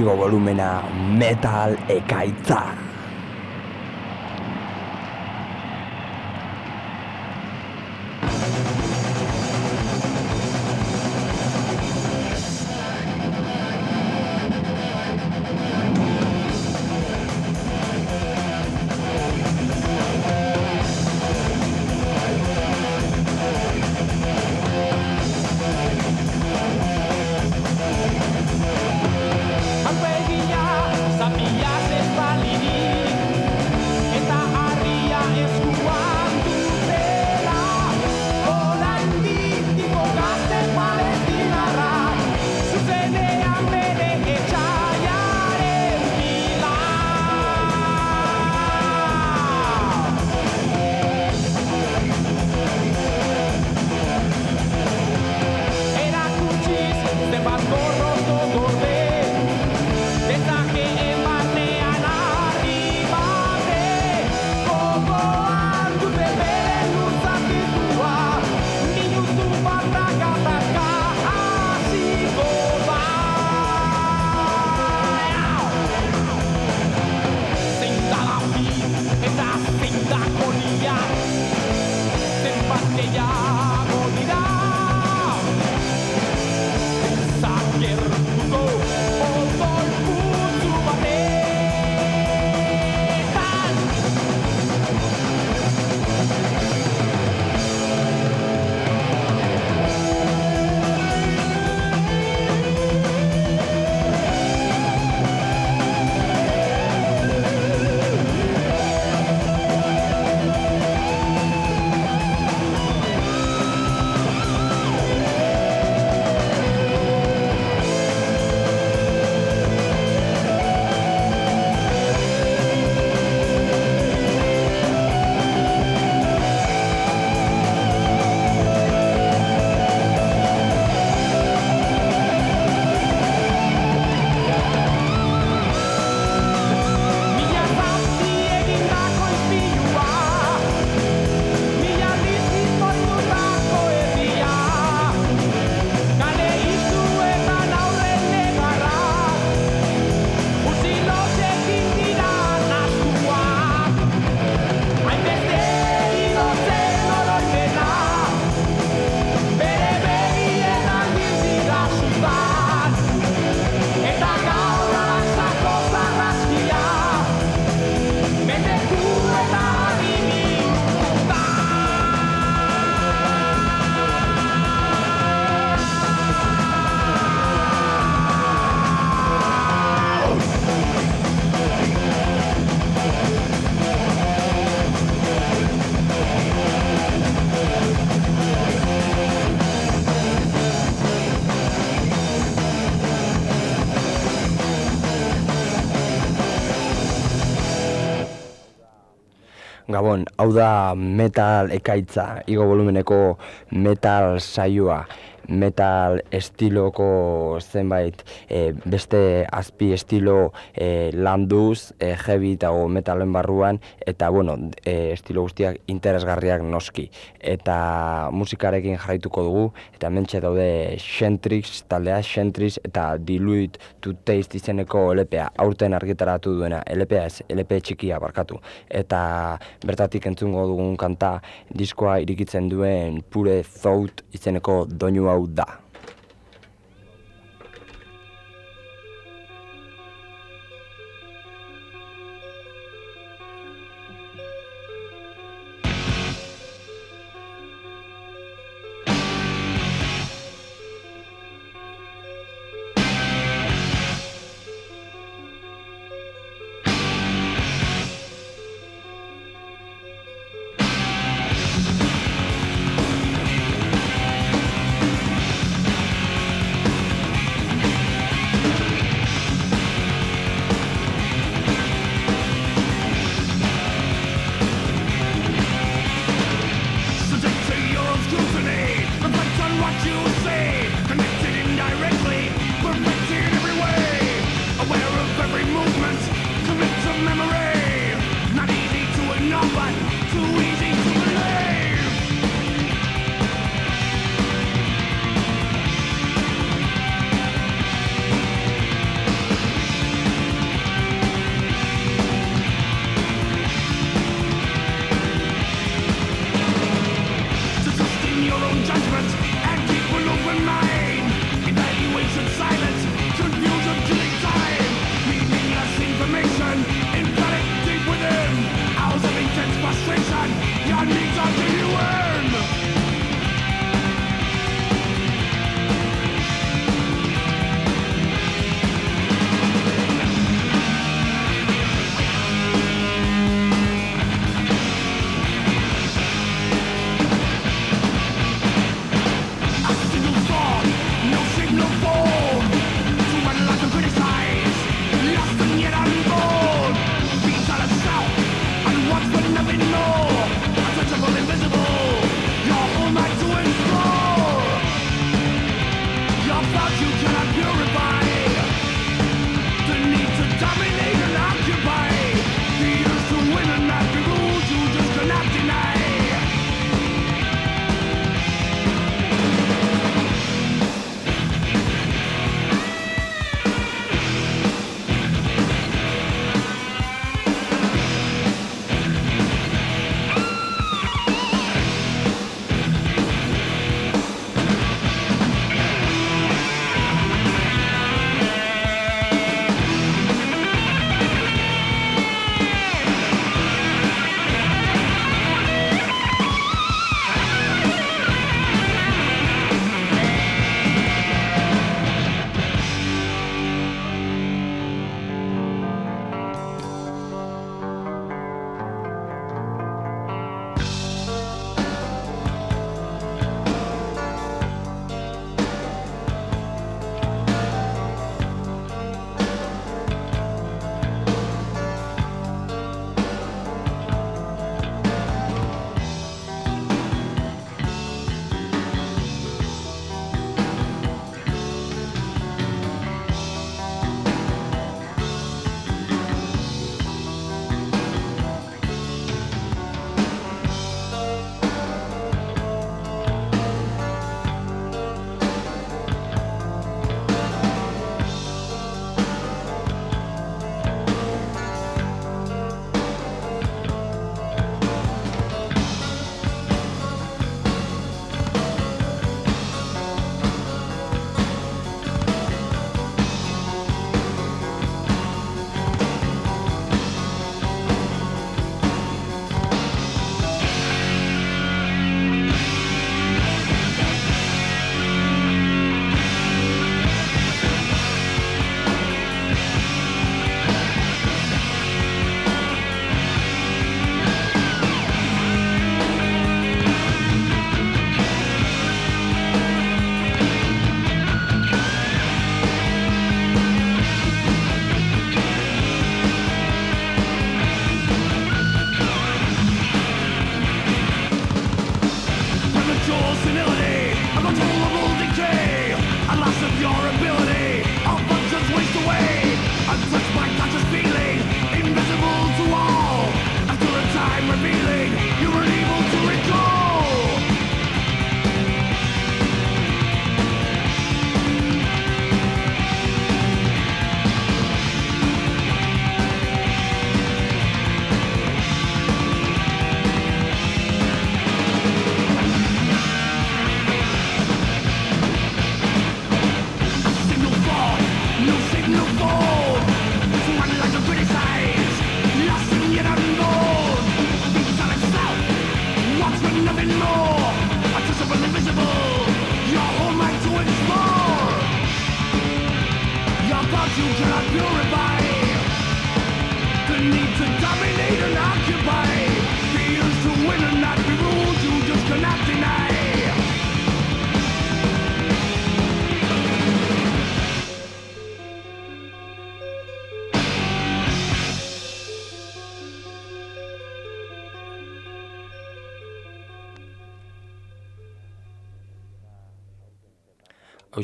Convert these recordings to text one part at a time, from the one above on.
igo volumena metal ekaitza. Da metal ekaitza, igo volumeneko metal saioa metal estiloko zenbait e, beste azpi estilo e, landuz, e, heavy eta metalen barruan, eta bueno, e, estilo guztiak interesgarriak noski. Eta musikarekin jarraituko dugu, eta mentxe daude Shentrix, taldea Shentrix, eta Diluit to Taste izeneko LPA, aurten argitaratu duena, LPA ez, LP txikia barkatu. Eta bertatik entzungo dugun kanta, diskoa irikitzen duen Pure Thought izeneko doinu hau da.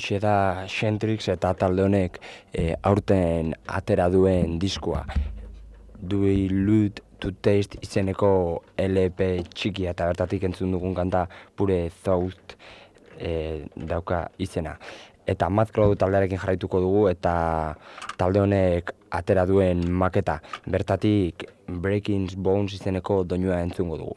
Hoxe da Xentrix eta talde honek e, aurten atera duen diskua. Do we loot to taste izeneko LP txikia eta bertatik entzun dugun kanta pure thought e, dauka izena. Eta Mad Cloud taldearekin jarraituko dugu eta talde honek atera duen maketa bertatik Breaking Bones izeneko doinua entzungo dugu.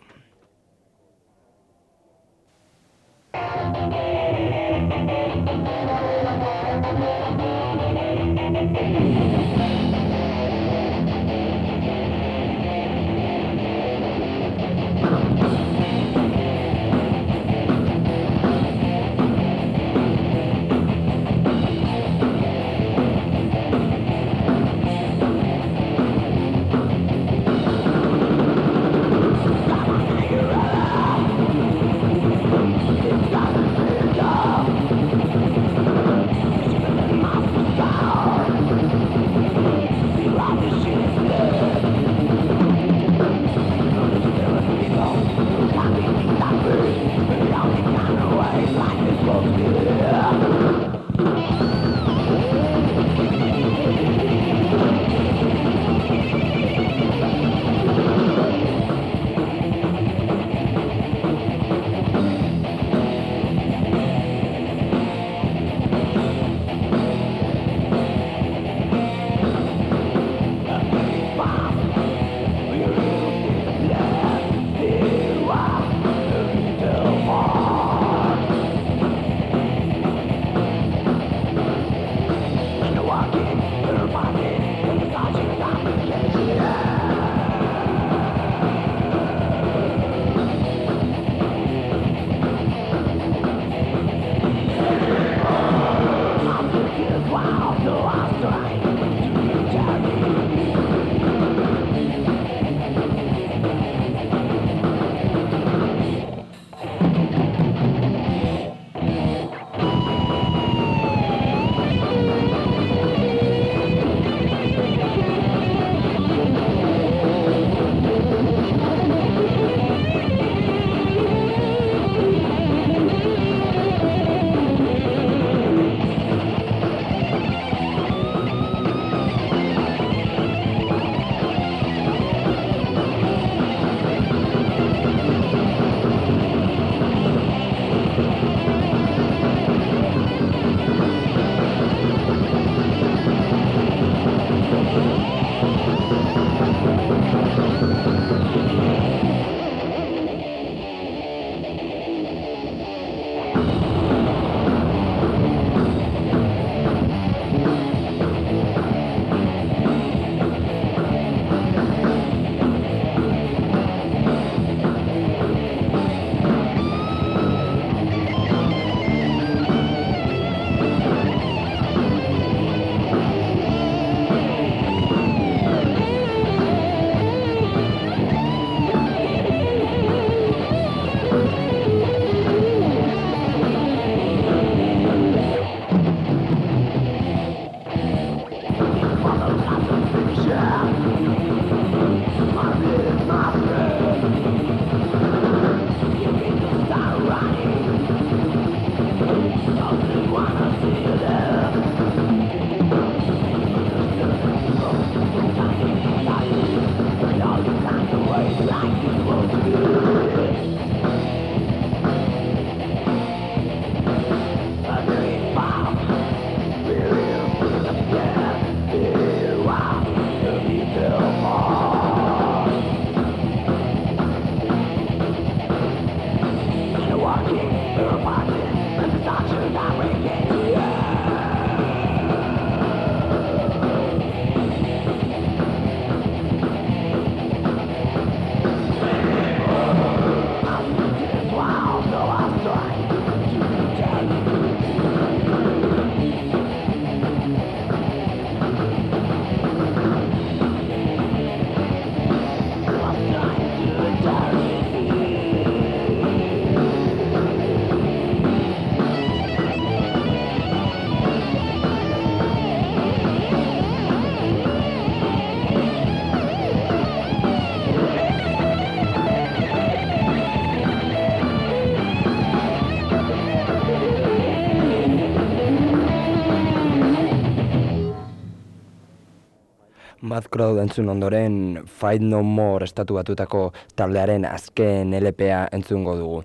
Crowd entzun ondoren Fight No More estatu batutako taldearen azken LPA entzungo dugu.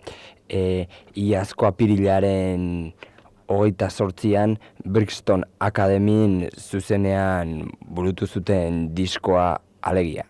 E, iazko apirilaren hogeita sortzian Brixton Academyin zuzenean burutu zuten diskoa alegia.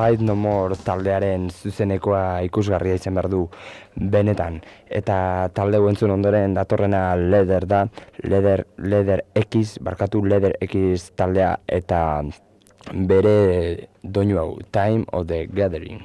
Fight No More taldearen zuzenekoa ikusgarria izan behar du benetan. Eta talde guentzun ondoren datorrena Leder da, Leder, Leder X, barkatu Leder X taldea eta bere doinu hau, Time of the Gathering.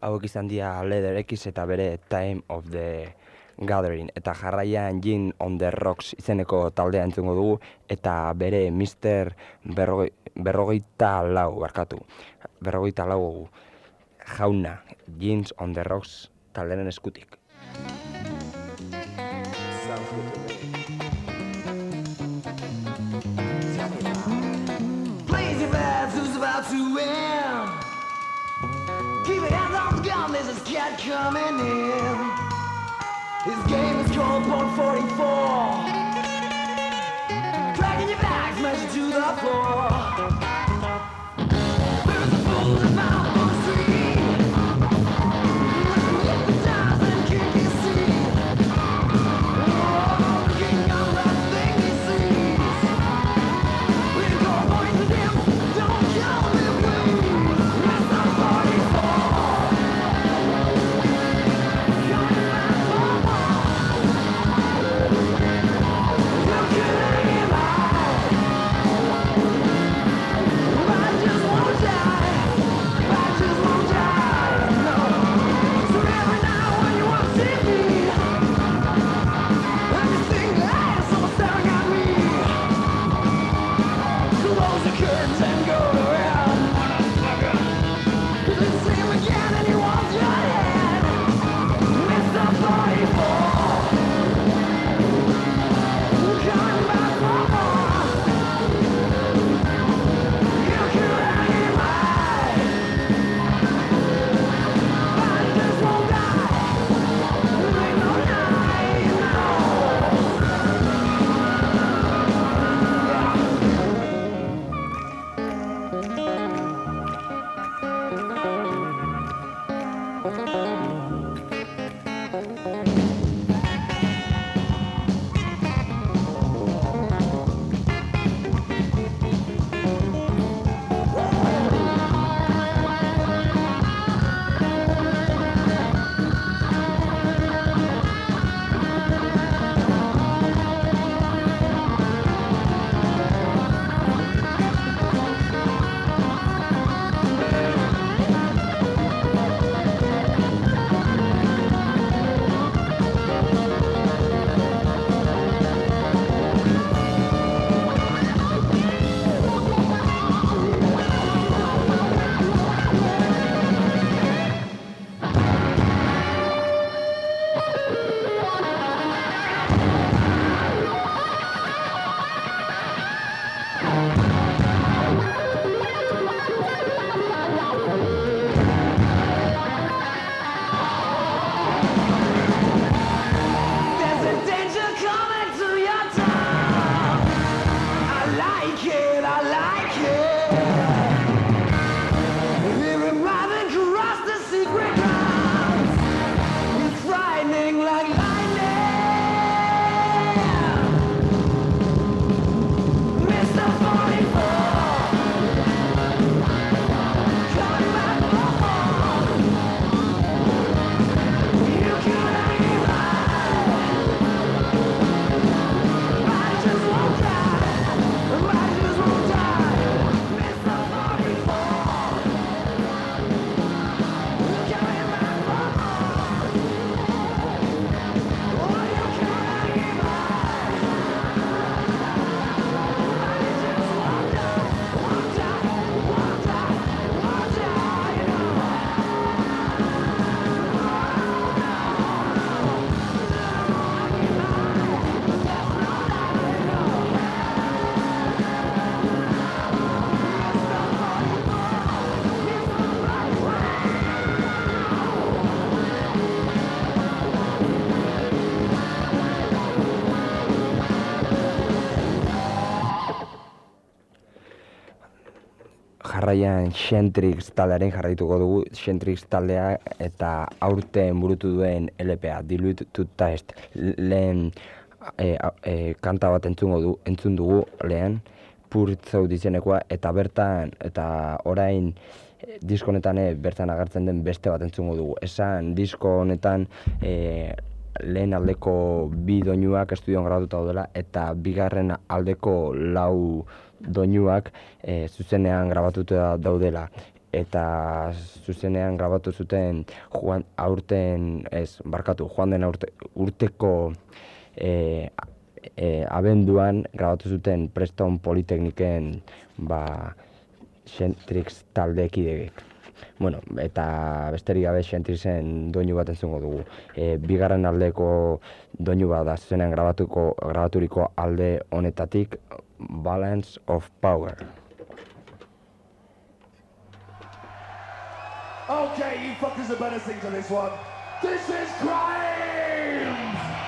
Hauek izan dira X eta bere Time of the Gathering eta jarraian Gin on the Rocks izeneko taldea entzungo dugu eta bere Mr. Berrogei, berrogeita lau barkatu berrogeita lau jauna Jeans on the Rocks talderen eskutik is this cat coming in. His game is called Bone 44. Dragging your bags measured to the floor. Jarraian Xentrix taldearen jarraituko dugu Xentrix taldea eta aurten burutu duen LPA Dilute to Taste lehen e, e, kanta bat entzungo du, entzun dugu lehen Purtzau dizenekoa eta bertan eta orain e, disko honetan bertan agertzen den beste bat entzungo dugu. Esan disko honetan e, lehen aldeko bi doinuak estudioan grabatuta daudela eta bigarren aldeko lau doinuak e, zuzenean grabatuta daudela. eta zuzenean grabatu zuten joan, aurten, ez, barkatu, joan den aurte, urteko e, e, abenduan grabatu zuten Preston Politekniken ba, Xentrix taldeekidek. Bueno, eta besterik gabe Xentrixen doinu bat entzungo dugu. E, bigarren aldeko doinu bat da zuzenean grabatuko, grabaturiko alde honetatik Balance of Power. Okay, you fuckers are better sing to this one. This is crime!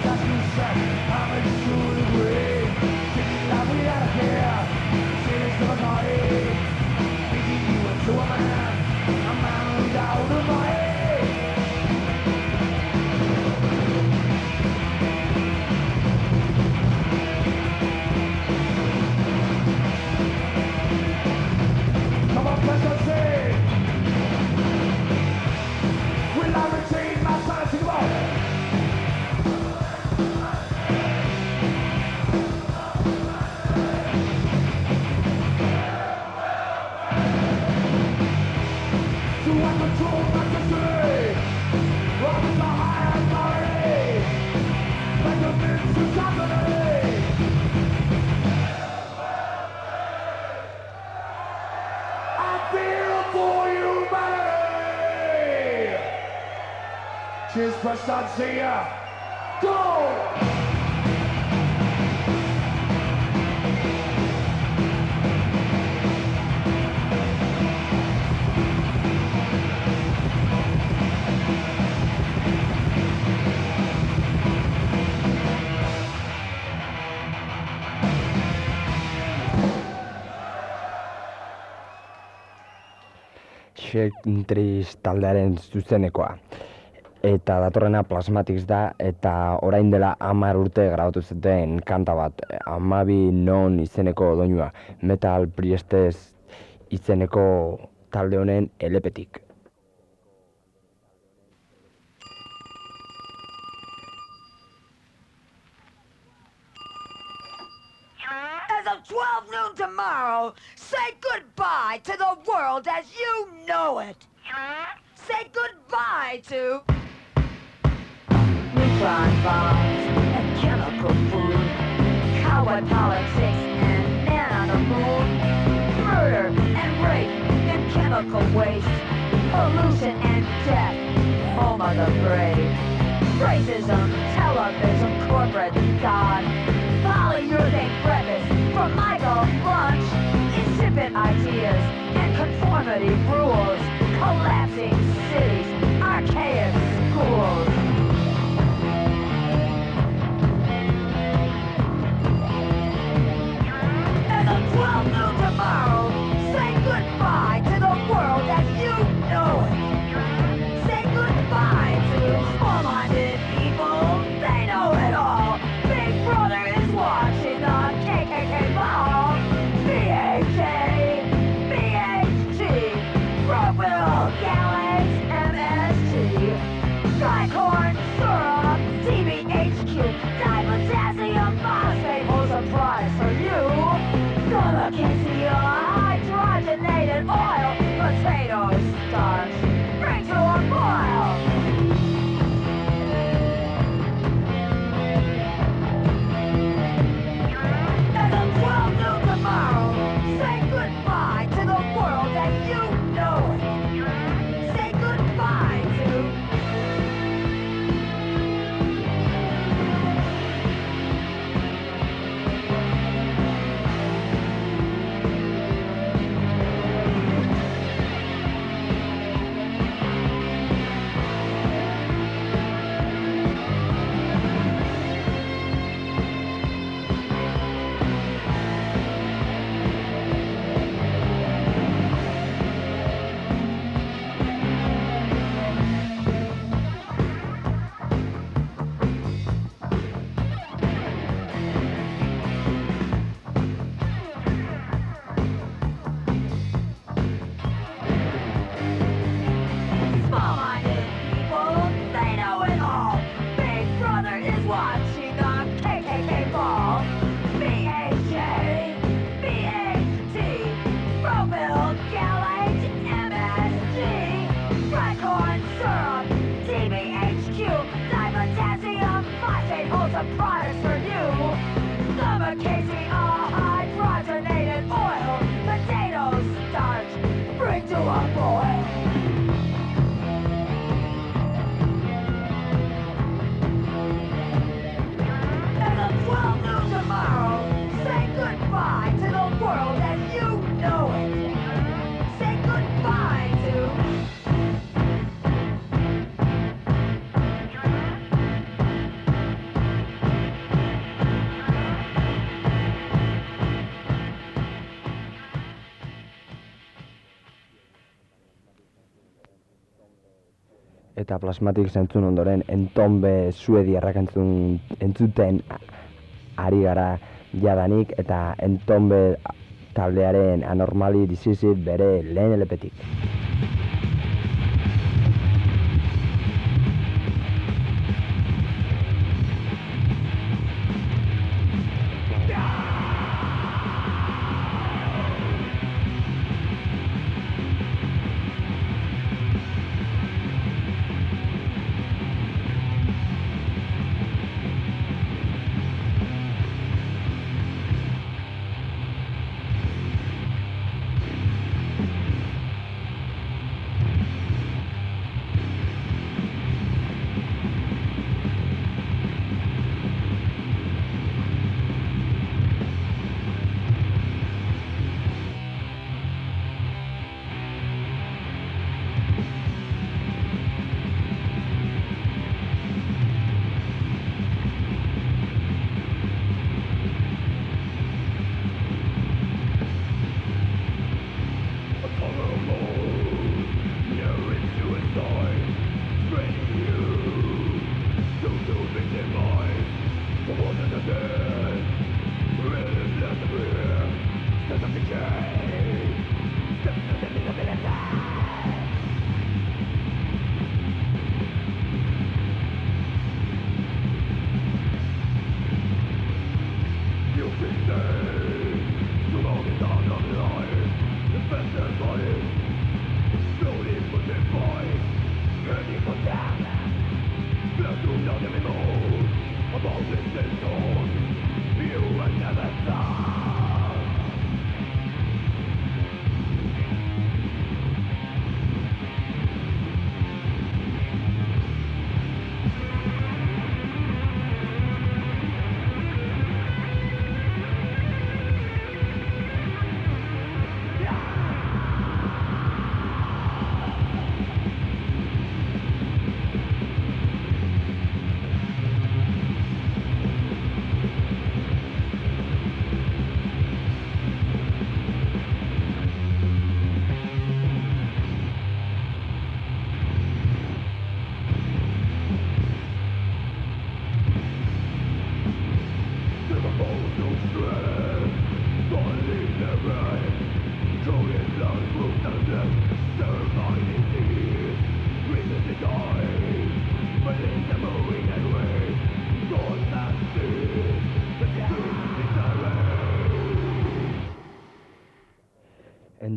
Thank you. Shekntris taldearen zuzenekoa. Eta datorrena Plasmatics da, eta orain dela hamar urte grabatu zuten kanta bat, amabi non izeneko doinua, Metal Priestess izeneko talde honen elepetik. 12 noon tomorrow, say goodbye to the world as you know it. Say goodbye to neutron bombs and chemical food, cowboy politics and man on the moon, murder and rape and chemical waste, pollution and death, home of the brave, racism, television, corporate God, polyurethane breakfast from Michael lunch, insipid ideas and conformity rules, collapsing cities, archaic schools. As of 12 Eta Plasmatics entzun ondoren, entombe suediarrak entzun, entzuten ari gara jadanik, eta entombe taldearen anormali disizit bere lehen elepetik.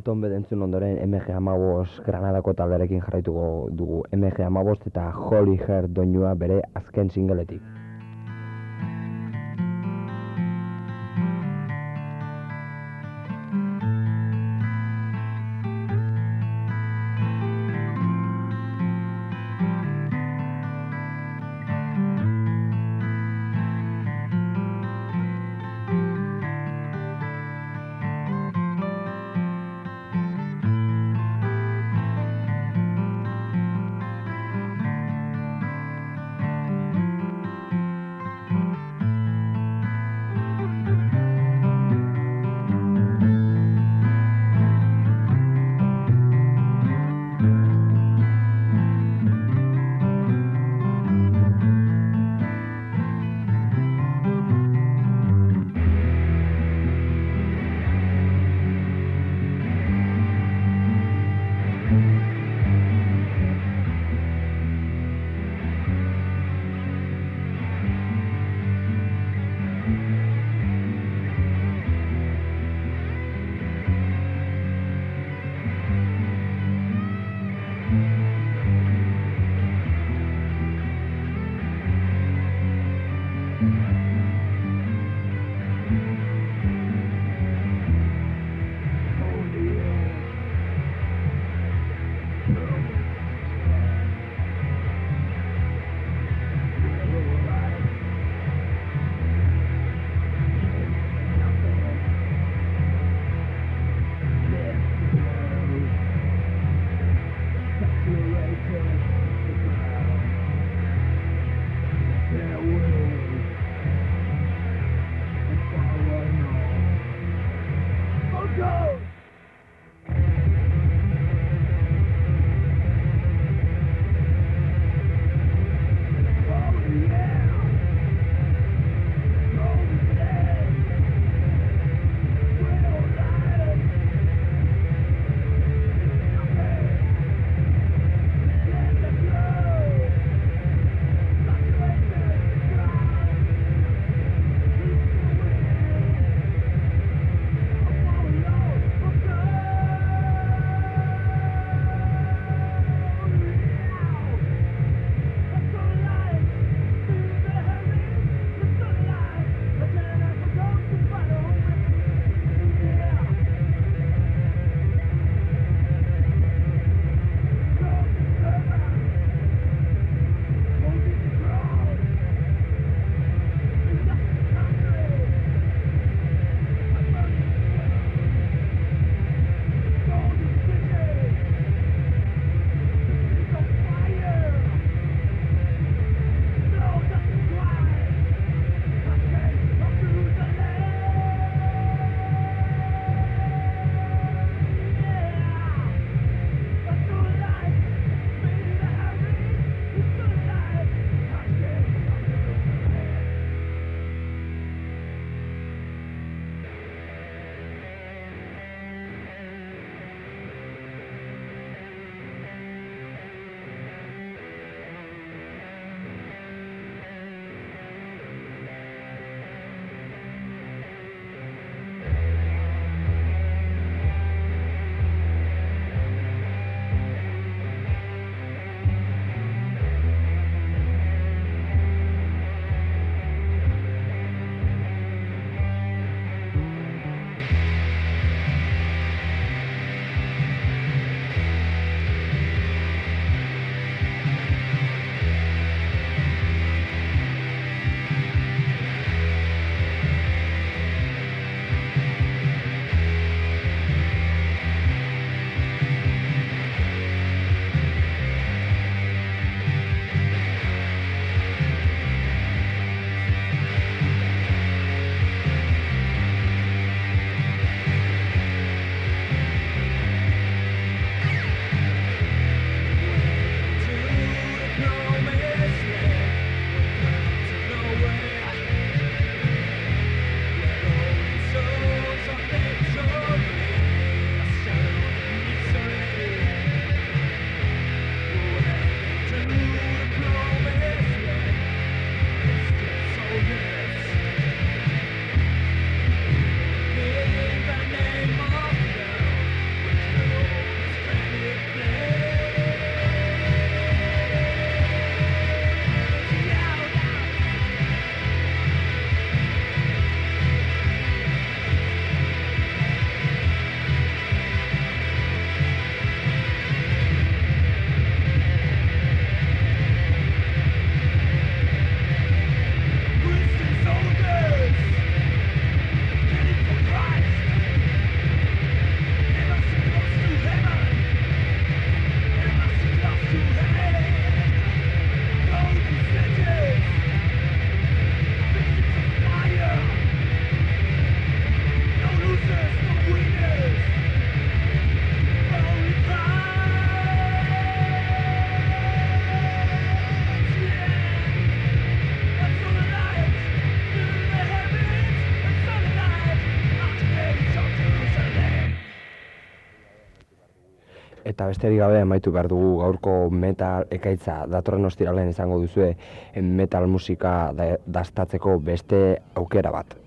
Enton bedentzun ondoren MG Amabos Granadako talderekin jarraituko dugu MG Amabos eta Holy Hair doinua bere azken singletik. besterik gabe amaitu behar dugu gaurko metal ekaitza datorren ostiralean izango duzue eh, metal musika dastatzeko beste aukera bat.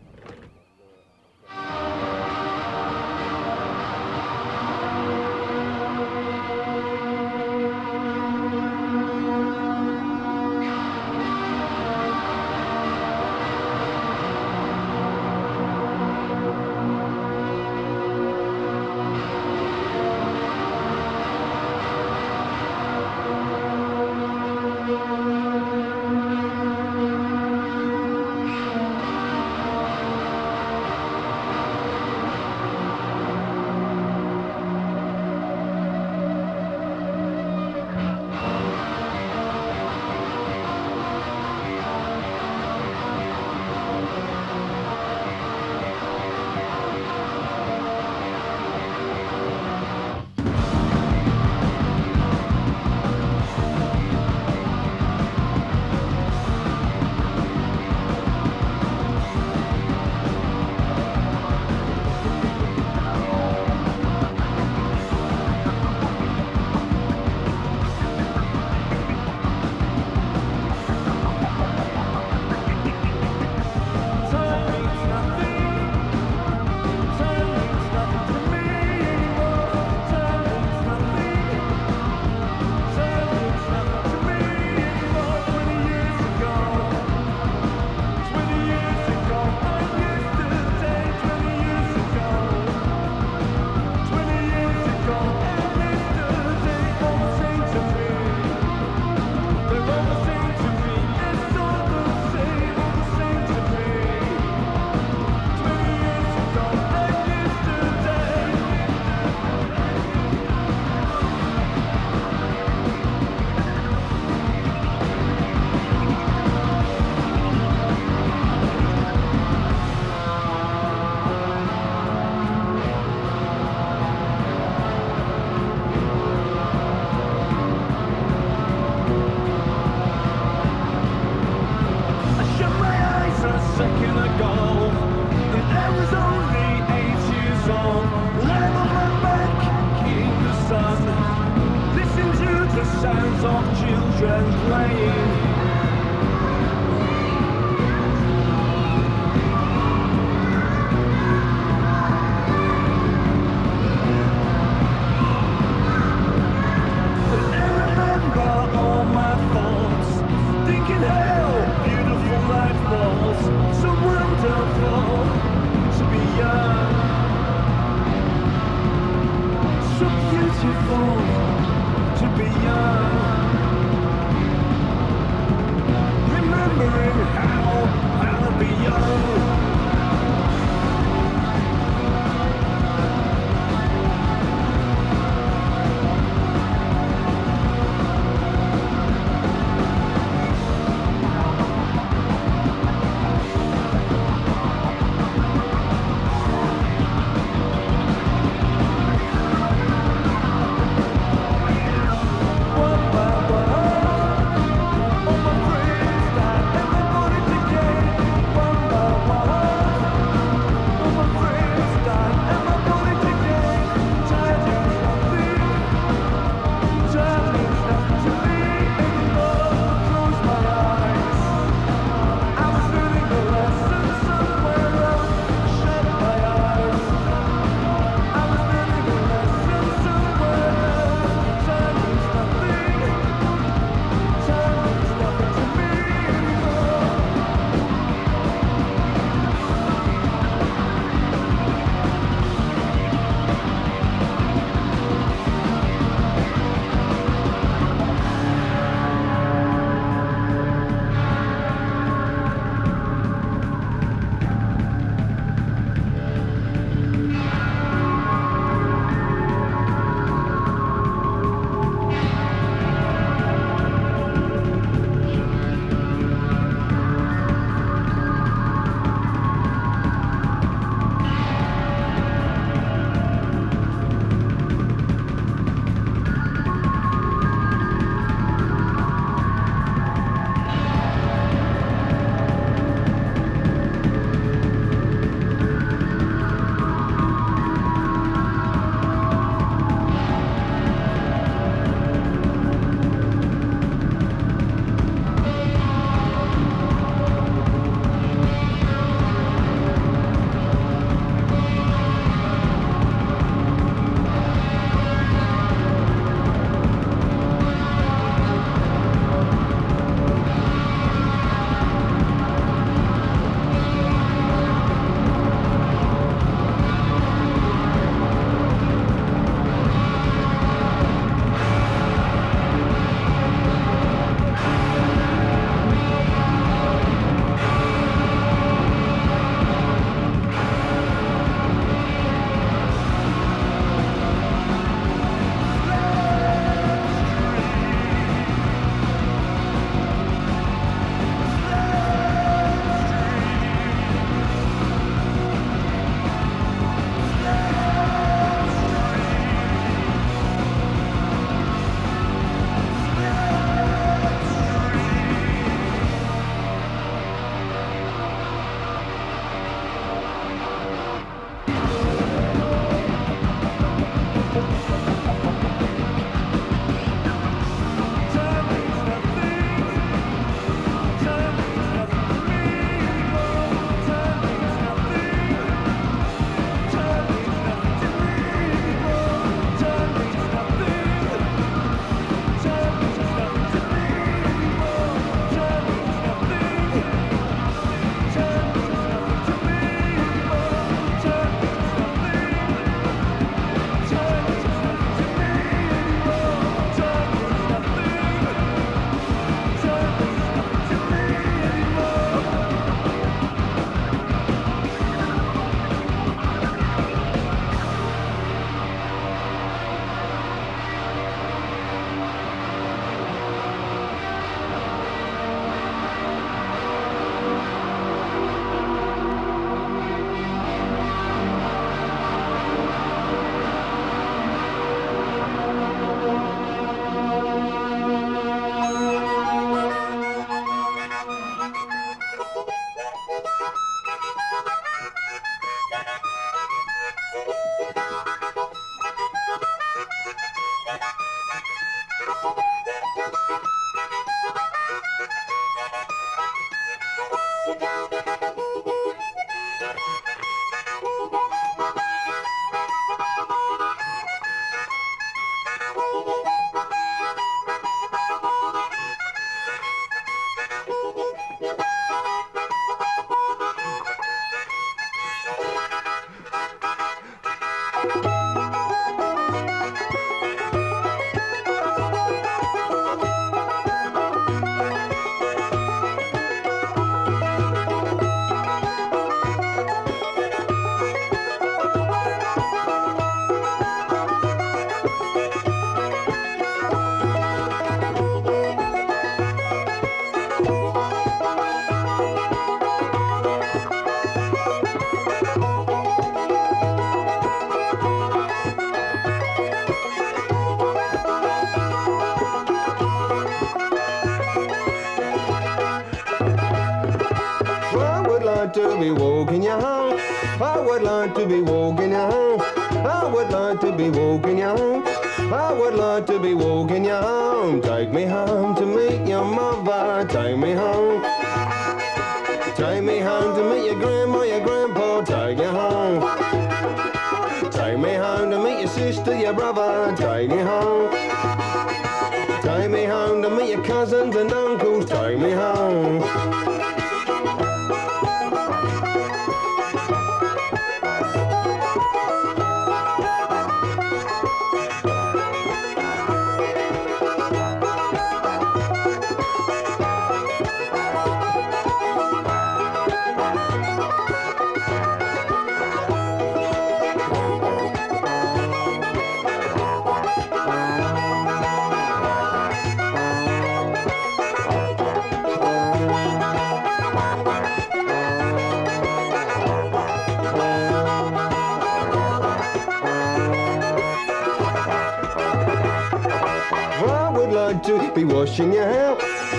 Washing your hair.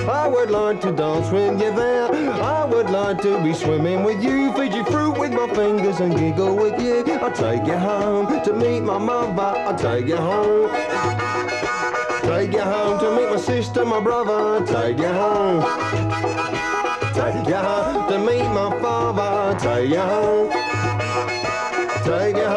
I would like to dance when you're there. I would like to be swimming with you, feed you fruit with my fingers and giggle with you. I'll take you home to meet my mother. I'll take you home. Take you home to meet my sister, my brother. Take you home. Take you home to meet my father. Take you home. Take you